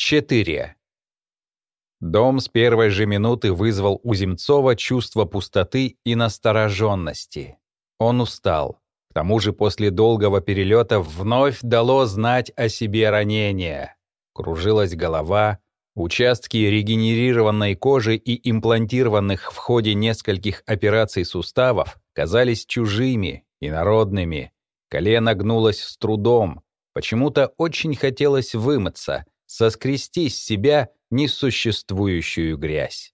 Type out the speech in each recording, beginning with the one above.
4. Дом с первой же минуты вызвал у Земцова чувство пустоты и настороженности. Он устал. К тому же после долгого перелета вновь дало знать о себе ранение. Кружилась голова, участки регенерированной кожи и имплантированных в ходе нескольких операций суставов казались чужими, инородными. Колено гнулось с трудом. Почему-то очень хотелось вымыться, соскрести с себя несуществующую грязь.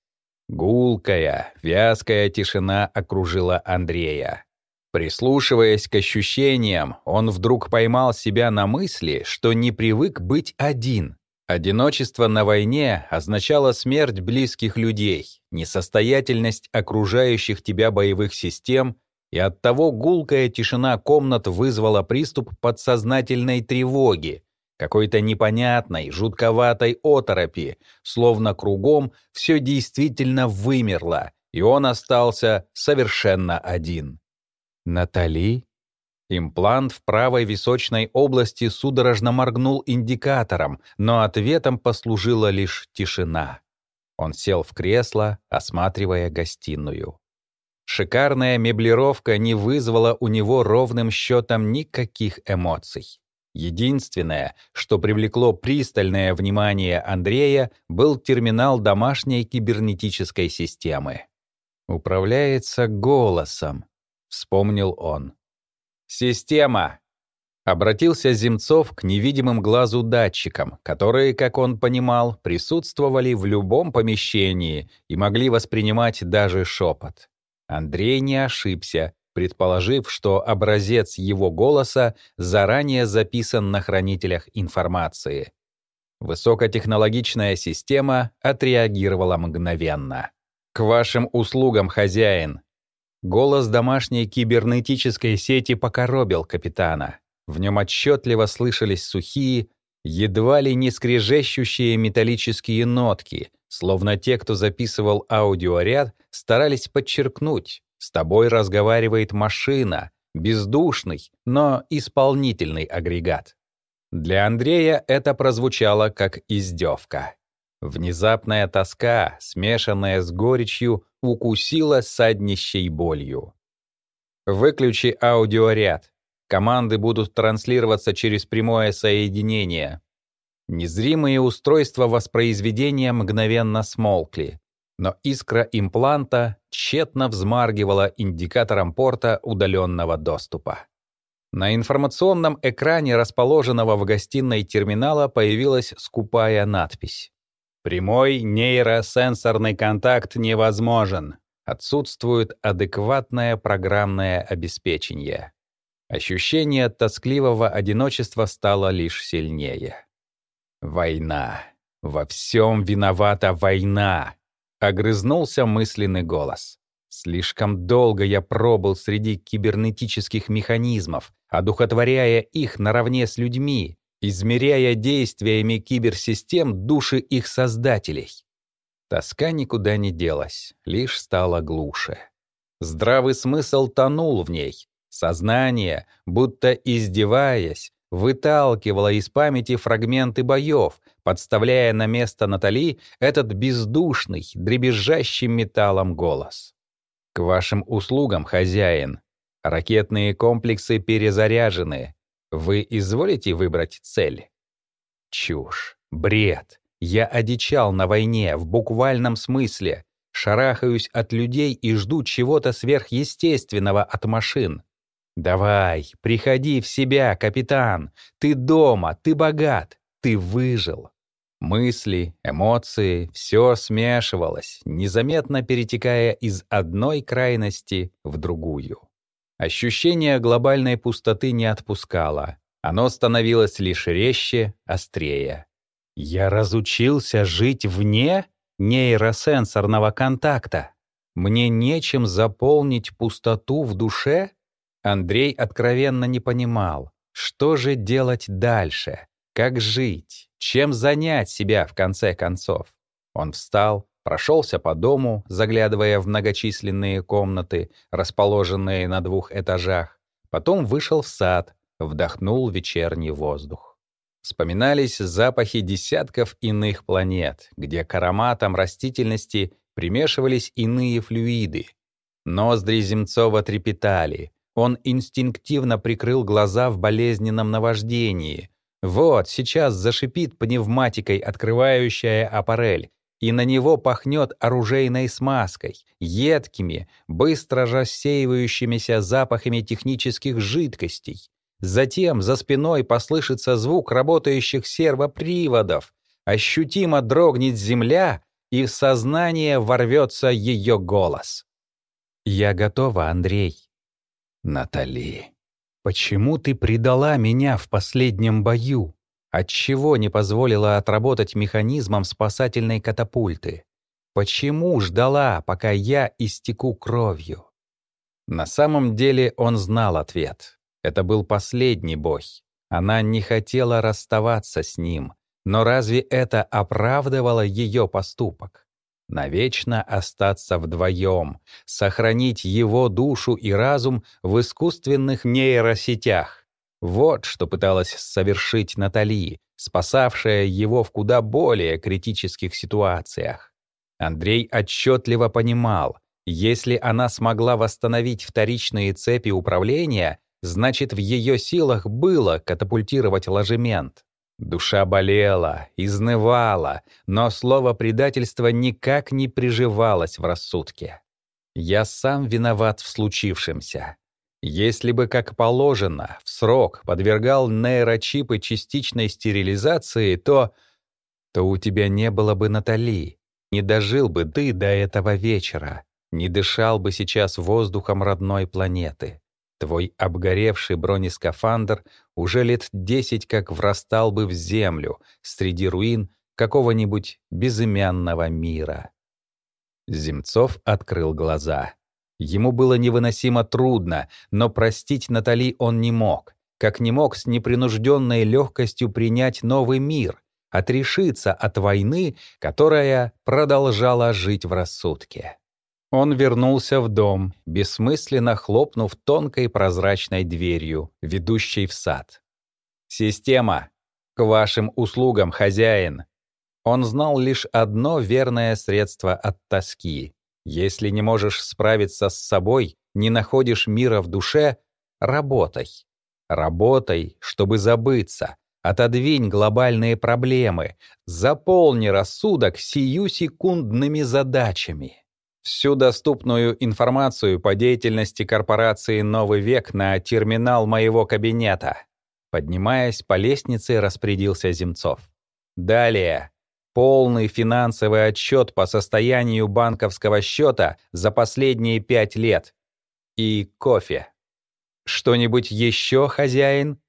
Гулкая, вязкая тишина окружила Андрея. Прислушиваясь к ощущениям, он вдруг поймал себя на мысли, что не привык быть один. Одиночество на войне означало смерть близких людей, несостоятельность окружающих тебя боевых систем, и оттого гулкая тишина комнат вызвала приступ подсознательной тревоги, какой-то непонятной, жутковатой оторопи, словно кругом все действительно вымерло, и он остался совершенно один. «Натали?» Имплант в правой височной области судорожно моргнул индикатором, но ответом послужила лишь тишина. Он сел в кресло, осматривая гостиную. Шикарная меблировка не вызвала у него ровным счетом никаких эмоций. Единственное, что привлекло пристальное внимание Андрея, был терминал домашней кибернетической системы. «Управляется голосом», — вспомнил он. «Система!» Обратился Земцов к невидимым глазу датчикам, которые, как он понимал, присутствовали в любом помещении и могли воспринимать даже шепот. Андрей не ошибся, предположив, что образец его голоса заранее записан на хранителях информации. Высокотехнологичная система отреагировала мгновенно. «К вашим услугам, хозяин!» Голос домашней кибернетической сети покоробил капитана. В нем отчетливо слышались сухие, едва ли не скрежещущие металлические нотки, словно те, кто записывал аудиоряд, старались подчеркнуть, с тобой разговаривает машина, бездушный, но исполнительный агрегат. Для Андрея это прозвучало как издевка. Внезапная тоска, смешанная с горечью, укусила саднищей болью. Выключи аудиоряд. Команды будут транслироваться через прямое соединение. Незримые устройства воспроизведения мгновенно смолкли но искра импланта тщетно взмаргивала индикатором порта удаленного доступа. На информационном экране, расположенного в гостиной терминала, появилась скупая надпись. «Прямой нейросенсорный контакт невозможен. Отсутствует адекватное программное обеспечение». Ощущение тоскливого одиночества стало лишь сильнее. «Война. Во всем виновата война!» Огрызнулся мысленный голос. Слишком долго я пробыл среди кибернетических механизмов, одухотворяя их наравне с людьми, измеряя действиями киберсистем души их создателей. Тоска никуда не делась, лишь стала глуше. Здравый смысл тонул в ней. Сознание, будто издеваясь, выталкивала из памяти фрагменты боев, подставляя на место Натали этот бездушный, дребезжащим металлом голос. «К вашим услугам, хозяин. Ракетные комплексы перезаряжены. Вы изволите выбрать цель?» Чушь, бред. Я одичал на войне в буквальном смысле. Шарахаюсь от людей и жду чего-то сверхъестественного от машин. «Давай, приходи в себя, капитан. Ты дома, ты богат, ты выжил». Мысли, эмоции — все смешивалось, незаметно перетекая из одной крайности в другую. Ощущение глобальной пустоты не отпускало. Оно становилось лишь резче, острее. Я разучился жить вне нейросенсорного контакта. Мне нечем заполнить пустоту в душе? Андрей откровенно не понимал, что же делать дальше, как жить, чем занять себя в конце концов. Он встал, прошелся по дому, заглядывая в многочисленные комнаты, расположенные на двух этажах, потом вышел в сад, вдохнул вечерний воздух. Вспоминались запахи десятков иных планет, где к ароматам растительности примешивались иные флюиды. Ноздри Земцова трепетали. Он инстинктивно прикрыл глаза в болезненном наваждении. Вот, сейчас зашипит пневматикой открывающая аппарель, и на него пахнет оружейной смазкой, едкими, быстро рассеивающимися запахами технических жидкостей. Затем за спиной послышится звук работающих сервоприводов, ощутимо дрогнет земля, и в сознание ворвется ее голос. «Я готова, Андрей». «Натали, почему ты предала меня в последнем бою? Отчего не позволила отработать механизмом спасательной катапульты? Почему ждала, пока я истеку кровью?» На самом деле он знал ответ. Это был последний бой. Она не хотела расставаться с ним, но разве это оправдывало ее поступок? Навечно остаться вдвоем, сохранить его душу и разум в искусственных нейросетях. Вот что пыталась совершить Натали, спасавшая его в куда более критических ситуациях. Андрей отчетливо понимал, если она смогла восстановить вторичные цепи управления, Значит, в ее силах было катапультировать ложемент. Душа болела, изнывала, но слово предательства никак не приживалось в рассудке. Я сам виноват в случившемся. Если бы, как положено, в срок подвергал нейрочипы частичной стерилизации, то... то у тебя не было бы Натали, не дожил бы ты до этого вечера, не дышал бы сейчас воздухом родной планеты. Твой обгоревший бронескафандр уже лет десять как врастал бы в землю среди руин какого-нибудь безымянного мира. Земцов открыл глаза. Ему было невыносимо трудно, но простить Натали он не мог, как не мог с непринужденной легкостью принять новый мир, отрешиться от войны, которая продолжала жить в рассудке. Он вернулся в дом, бессмысленно хлопнув тонкой прозрачной дверью, ведущей в сад. «Система! К вашим услугам, хозяин!» Он знал лишь одно верное средство от тоски. Если не можешь справиться с собой, не находишь мира в душе — работай. Работай, чтобы забыться. Отодвинь глобальные проблемы. Заполни рассудок сию секундными задачами. Всю доступную информацию по деятельности корпорации «Новый век» на терминал моего кабинета. Поднимаясь по лестнице, распорядился Земцов. Далее. Полный финансовый отчет по состоянию банковского счета за последние пять лет. И кофе. Что-нибудь еще, хозяин?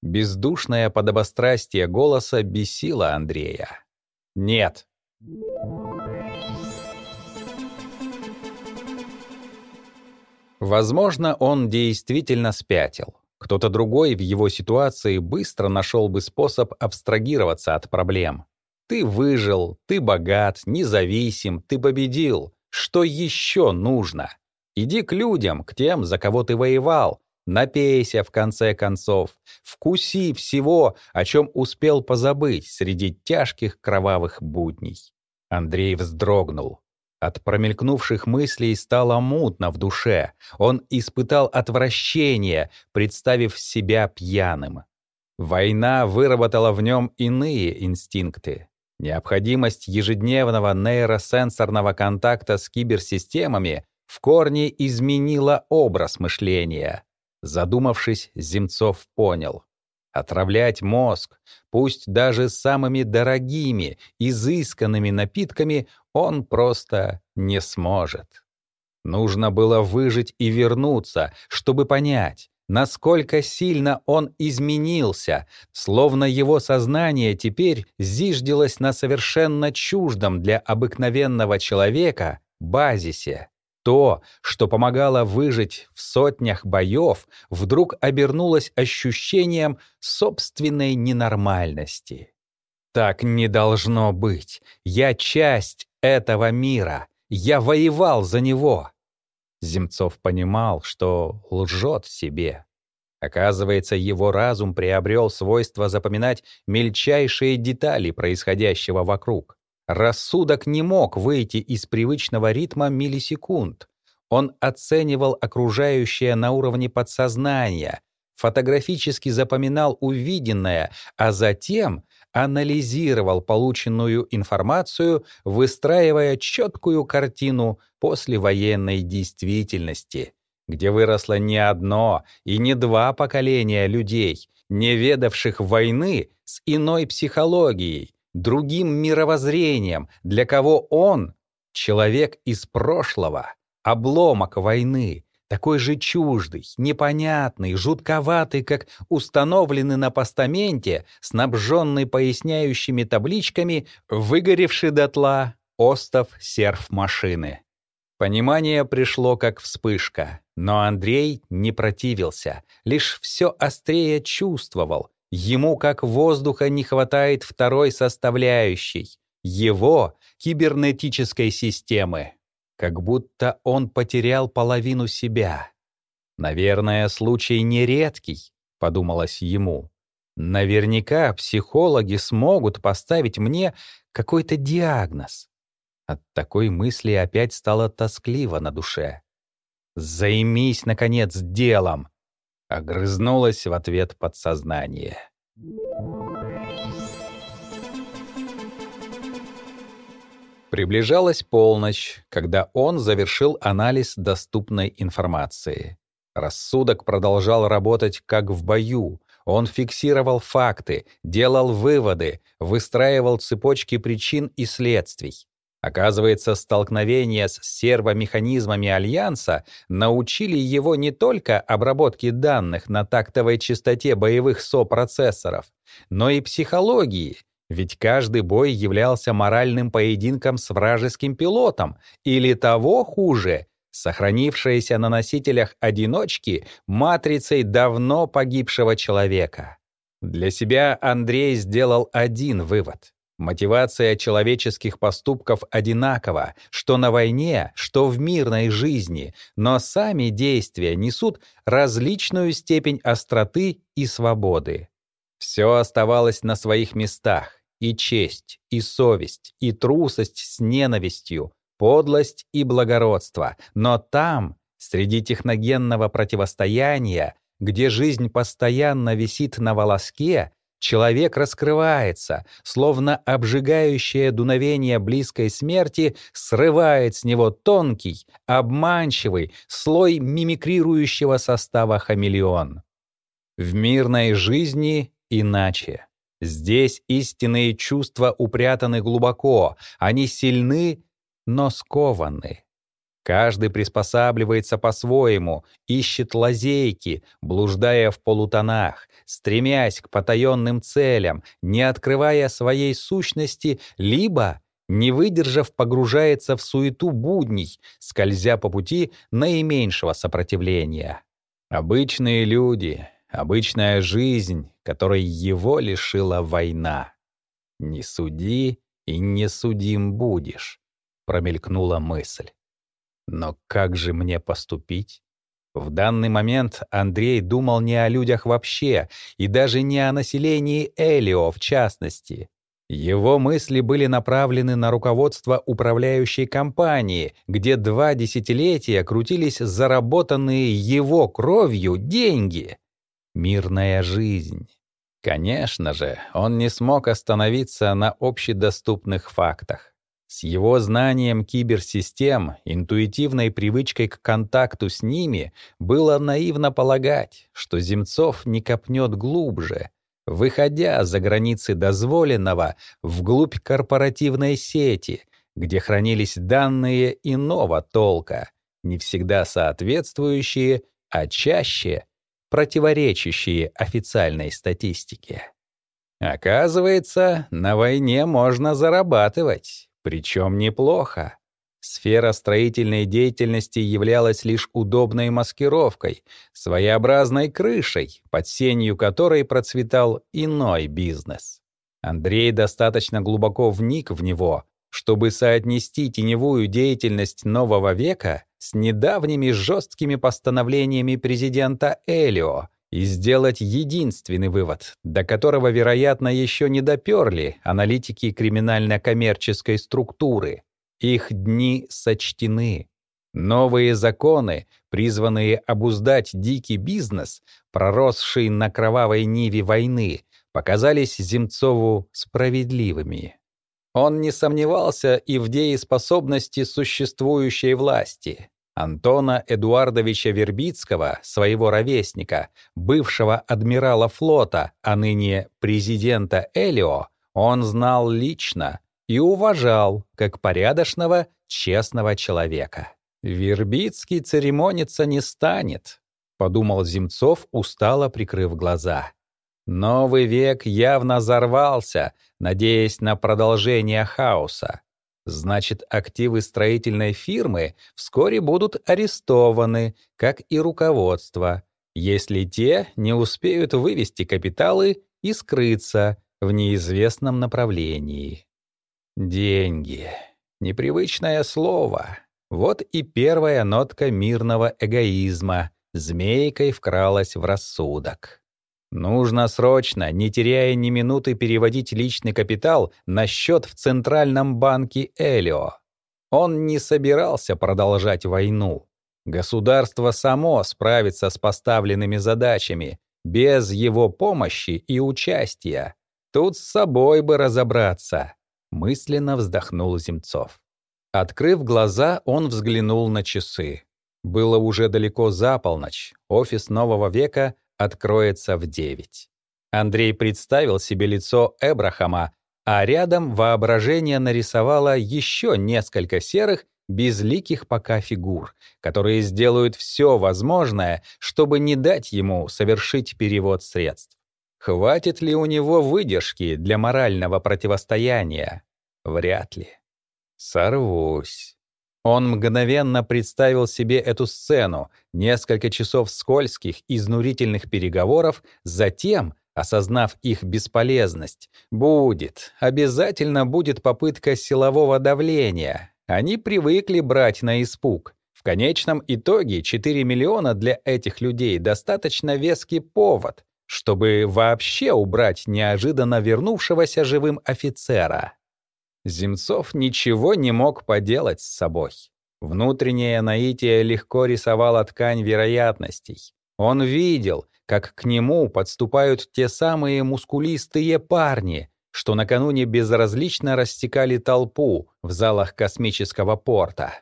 Бездушное подобострастие голоса бесило Андрея. Нет. Возможно, он действительно спятил. Кто-то другой в его ситуации быстро нашел бы способ абстрагироваться от проблем. Ты выжил, ты богат, независим, ты победил. Что еще нужно? Иди к людям, к тем, за кого ты воевал. Напейся, в конце концов. Вкуси всего, о чем успел позабыть среди тяжких кровавых будней. Андрей вздрогнул. От промелькнувших мыслей стало мутно в душе. Он испытал отвращение, представив себя пьяным. Война выработала в нем иные инстинкты. Необходимость ежедневного нейросенсорного контакта с киберсистемами в корне изменила образ мышления. Задумавшись, Земцов понял. Отравлять мозг, пусть даже самыми дорогими, изысканными напитками, он просто не сможет. Нужно было выжить и вернуться, чтобы понять, насколько сильно он изменился, словно его сознание теперь зиждилось на совершенно чуждом для обыкновенного человека базисе. То, что помогало выжить в сотнях боев, вдруг обернулось ощущением собственной ненормальности. Так не должно быть. Я часть этого мира. Я воевал за него. Земцов понимал, что лжет себе. Оказывается, его разум приобрел свойство запоминать мельчайшие детали происходящего вокруг. Рассудок не мог выйти из привычного ритма миллисекунд. Он оценивал окружающее на уровне подсознания, фотографически запоминал увиденное, а затем анализировал полученную информацию, выстраивая четкую картину послевоенной действительности, где выросло не одно и не два поколения людей, не ведавших войны с иной психологией, другим мировоззрением, для кого он — человек из прошлого, обломок войны, такой же чуждый, непонятный, жутковатый, как установленный на постаменте, снабженный поясняющими табличками, выгоревший дотла остов серф машины. Понимание пришло как вспышка, но Андрей не противился, лишь все острее чувствовал, Ему как воздуха не хватает второй составляющей — его кибернетической системы. Как будто он потерял половину себя. «Наверное, случай нередкий», — подумалось ему. «Наверняка психологи смогут поставить мне какой-то диагноз». От такой мысли опять стало тоскливо на душе. «Займись, наконец, делом!» Огрызнулось в ответ подсознание. Приближалась полночь, когда он завершил анализ доступной информации. Рассудок продолжал работать как в бою. Он фиксировал факты, делал выводы, выстраивал цепочки причин и следствий. Оказывается, столкновения с сервомеханизмами Альянса научили его не только обработке данных на тактовой частоте боевых сопроцессоров, но и психологии, ведь каждый бой являлся моральным поединком с вражеским пилотом, или того хуже, сохранившейся на носителях одиночки матрицей давно погибшего человека. Для себя Андрей сделал один вывод. Мотивация человеческих поступков одинакова, что на войне, что в мирной жизни, но сами действия несут различную степень остроты и свободы. Все оставалось на своих местах, и честь, и совесть, и трусость с ненавистью, подлость и благородство, но там, среди техногенного противостояния, где жизнь постоянно висит на волоске, Человек раскрывается, словно обжигающее дуновение близкой смерти срывает с него тонкий, обманчивый слой мимикрирующего состава хамелеон. В мирной жизни иначе. Здесь истинные чувства упрятаны глубоко, они сильны, но скованы. Каждый приспосабливается по-своему, ищет лазейки, блуждая в полутонах, стремясь к потаенным целям, не открывая своей сущности, либо, не выдержав, погружается в суету будней, скользя по пути наименьшего сопротивления. Обычные люди, обычная жизнь, которой его лишила война. «Не суди и не судим будешь», — промелькнула мысль. Но как же мне поступить? В данный момент Андрей думал не о людях вообще, и даже не о населении Элио в частности. Его мысли были направлены на руководство управляющей компании, где два десятилетия крутились заработанные его кровью деньги. Мирная жизнь. Конечно же, он не смог остановиться на общедоступных фактах. С его знанием киберсистем, интуитивной привычкой к контакту с ними, было наивно полагать, что Земцов не копнет глубже, выходя за границы дозволенного вглубь корпоративной сети, где хранились данные иного толка, не всегда соответствующие, а чаще противоречащие официальной статистике. Оказывается, на войне можно зарабатывать. Причем неплохо. Сфера строительной деятельности являлась лишь удобной маскировкой, своеобразной крышей, под сенью которой процветал иной бизнес. Андрей достаточно глубоко вник в него, чтобы соотнести теневую деятельность нового века с недавними жесткими постановлениями президента Элио и сделать единственный вывод, до которого, вероятно, еще не доперли аналитики криминально-коммерческой структуры. Их дни сочтены. Новые законы, призванные обуздать дикий бизнес, проросший на кровавой ниве войны, показались Земцову справедливыми. Он не сомневался и в дееспособности существующей власти. Антона Эдуардовича Вербицкого, своего ровесника, бывшего адмирала флота, а ныне президента Элио, он знал лично и уважал как порядочного, честного человека. «Вербицкий церемониться не станет», — подумал Земцов, устало прикрыв глаза. Новый век явно взорвался, надеясь на продолжение хаоса. Значит, активы строительной фирмы вскоре будут арестованы, как и руководство, если те не успеют вывести капиталы и скрыться в неизвестном направлении. Деньги. Непривычное слово. Вот и первая нотка мирного эгоизма змейкой вкралась в рассудок. Нужно срочно, не теряя ни минуты, переводить личный капитал на счет в Центральном банке Элио. Он не собирался продолжать войну. Государство само справится с поставленными задачами, без его помощи и участия. Тут с собой бы разобраться, мысленно вздохнул Земцов. Открыв глаза, он взглянул на часы. Было уже далеко за полночь. Офис нового века откроется в 9. Андрей представил себе лицо Эбрахама, а рядом воображение нарисовало еще несколько серых, безликих пока фигур, которые сделают все возможное, чтобы не дать ему совершить перевод средств. Хватит ли у него выдержки для морального противостояния? Вряд ли. Сорвусь. Он мгновенно представил себе эту сцену, несколько часов скользких, изнурительных переговоров, затем, осознав их бесполезность, будет, обязательно будет попытка силового давления. Они привыкли брать на испуг. В конечном итоге 4 миллиона для этих людей достаточно веский повод, чтобы вообще убрать неожиданно вернувшегося живым офицера. Земцов ничего не мог поделать с собой. Внутреннее наитие легко рисовало ткань вероятностей. Он видел, как к нему подступают те самые мускулистые парни, что накануне безразлично растекали толпу в залах космического порта.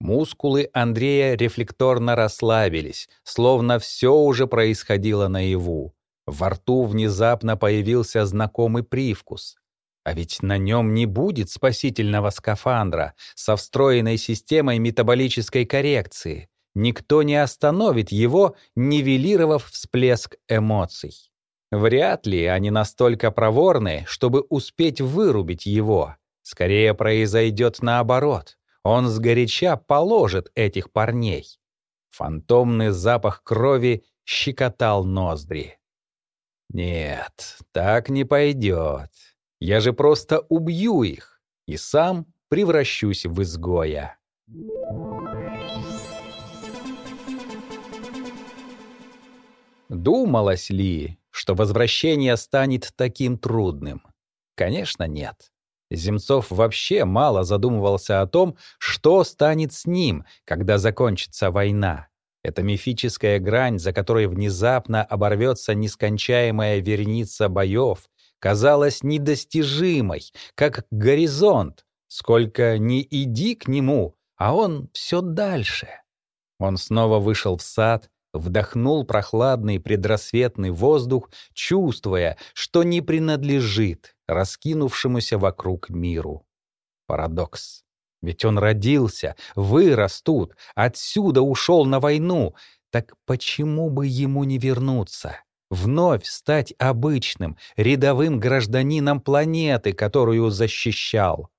Мускулы Андрея рефлекторно расслабились, словно все уже происходило наяву. Во рту внезапно появился знакомый привкус. А ведь на нем не будет спасительного скафандра со встроенной системой метаболической коррекции. Никто не остановит его, нивелировав всплеск эмоций. Вряд ли они настолько проворны, чтобы успеть вырубить его. Скорее произойдет наоборот. Он сгоряча положит этих парней. Фантомный запах крови щекотал ноздри. Нет, так не пойдет. Я же просто убью их и сам превращусь в изгоя. Думалось ли, что возвращение станет таким трудным? Конечно, нет. Земцов вообще мало задумывался о том, что станет с ним, когда закончится война. Это мифическая грань, за которой внезапно оборвется нескончаемая верница боев, казалась недостижимой, как горизонт. Сколько ни иди к нему, а он все дальше. Он снова вышел в сад, вдохнул прохладный предрассветный воздух, чувствуя, что не принадлежит раскинувшемуся вокруг миру. Парадокс. Ведь он родился, вырос тут, отсюда ушел на войну. Так почему бы ему не вернуться? Вновь стать обычным, рядовым гражданином планеты, которую защищал.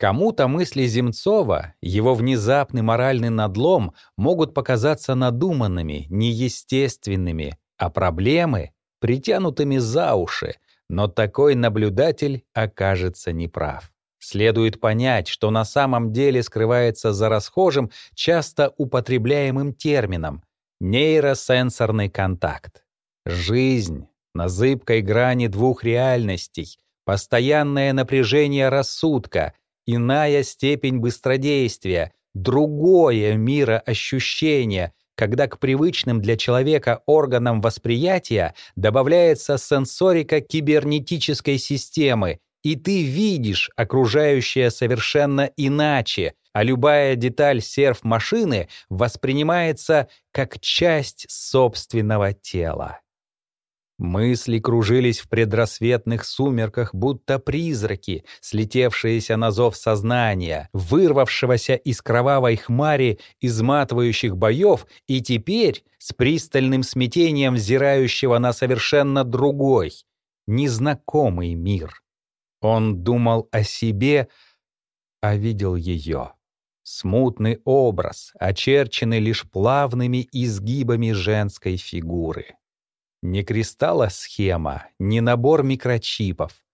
Кому-то мысли Земцова, его внезапный моральный надлом могут показаться надуманными, неестественными, а проблемы — притянутыми за уши, но такой наблюдатель окажется неправ. Следует понять, что на самом деле скрывается за расхожим, часто употребляемым термином — нейросенсорный контакт. Жизнь на зыбкой грани двух реальностей, постоянное напряжение рассудка, иная степень быстродействия, другое мироощущение, когда к привычным для человека органам восприятия добавляется сенсорика кибернетической системы, и ты видишь окружающее совершенно иначе, а любая деталь серф-машины воспринимается как часть собственного тела. Мысли кружились в предрассветных сумерках, будто призраки, слетевшиеся на зов сознания, вырвавшегося из кровавой хмари изматывающих боев и теперь с пристальным смятением взирающего на совершенно другой, незнакомый мир. Он думал о себе, а видел ее. Смутный образ, очерченный лишь плавными изгибами женской фигуры. Не кристалла-схема, не набор микрочипов,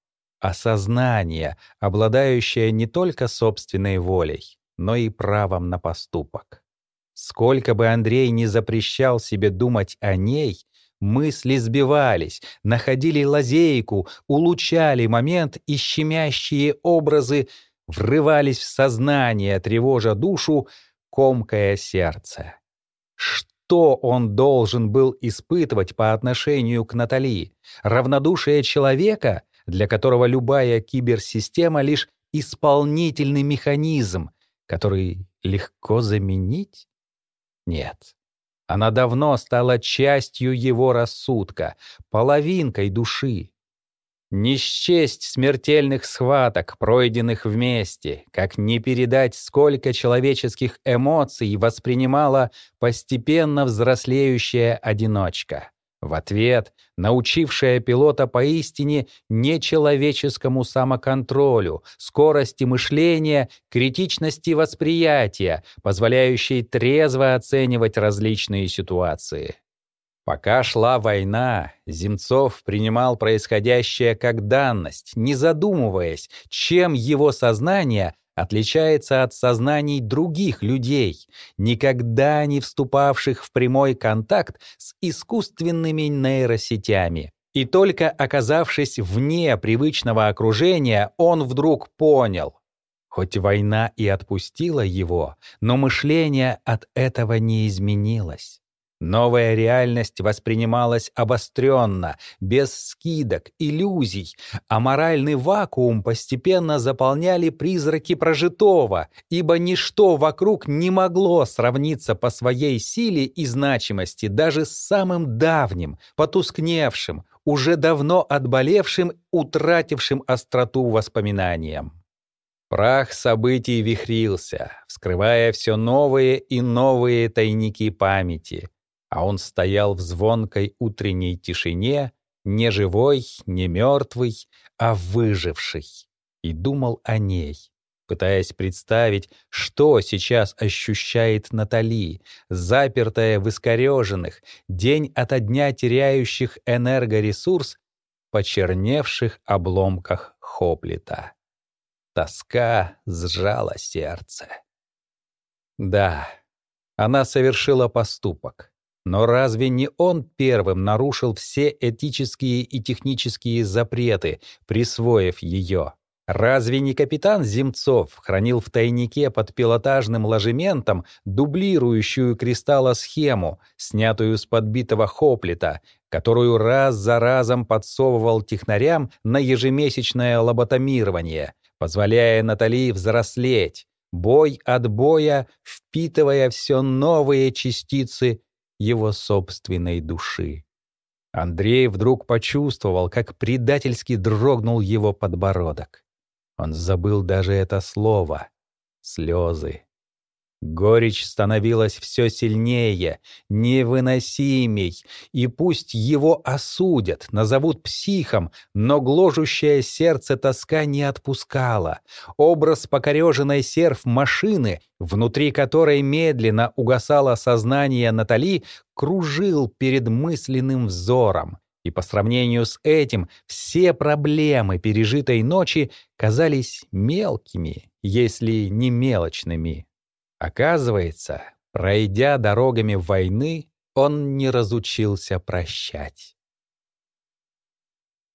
а сознание, обладающее не только собственной волей, но и правом на поступок. Сколько бы Андрей не запрещал себе думать о ней, мысли сбивались, находили лазейку, улучшали момент, и щемящие образы врывались в сознание, тревожа душу, комкая сердце. Что что он должен был испытывать по отношению к Натали? Равнодушие человека, для которого любая киберсистема — лишь исполнительный механизм, который легко заменить? Нет. Она давно стала частью его рассудка, половинкой души. Не счесть смертельных схваток, пройденных вместе, как не передать, сколько человеческих эмоций воспринимала постепенно взрослеющая одиночка. В ответ научившая пилота поистине нечеловеческому самоконтролю, скорости мышления, критичности восприятия, позволяющей трезво оценивать различные ситуации. Пока шла война, Земцов принимал происходящее как данность, не задумываясь, чем его сознание отличается от сознаний других людей, никогда не вступавших в прямой контакт с искусственными нейросетями. И только оказавшись вне привычного окружения, он вдруг понял. Хоть война и отпустила его, но мышление от этого не изменилось. Новая реальность воспринималась обостренно, без скидок, иллюзий, а моральный вакуум постепенно заполняли призраки прожитого, ибо ничто вокруг не могло сравниться по своей силе и значимости даже с самым давним, потускневшим, уже давно отболевшим, утратившим остроту воспоминаниям. Прах событий вихрился, вскрывая все новые и новые тайники памяти — а он стоял в звонкой утренней тишине, не живой, не мертвый, а выживший, и думал о ней, пытаясь представить, что сейчас ощущает Натали, запертая в искореженных, день ото дня теряющих энергоресурс, почерневших обломках Хоплита. Тоска сжала сердце. Да, она совершила поступок. Но разве не он первым нарушил все этические и технические запреты, присвоив ее? Разве не капитан Земцов хранил в тайнике под пилотажным ложементом дублирующую кристаллосхему, снятую с подбитого хоплита, которую раз за разом подсовывал технарям на ежемесячное лоботомирование, позволяя Натали взрослеть, бой от боя, впитывая все новые частицы его собственной души. Андрей вдруг почувствовал, как предательски дрогнул его подбородок. Он забыл даже это слово — слезы. Горечь становилась все сильнее, невыносимей, и пусть его осудят, назовут психом, но гложущее сердце тоска не отпускала. Образ покореженной серф машины, внутри которой медленно угасало сознание Натали, кружил перед мысленным взором. И по сравнению с этим все проблемы пережитой ночи казались мелкими, если не мелочными. Оказывается, пройдя дорогами войны, он не разучился прощать.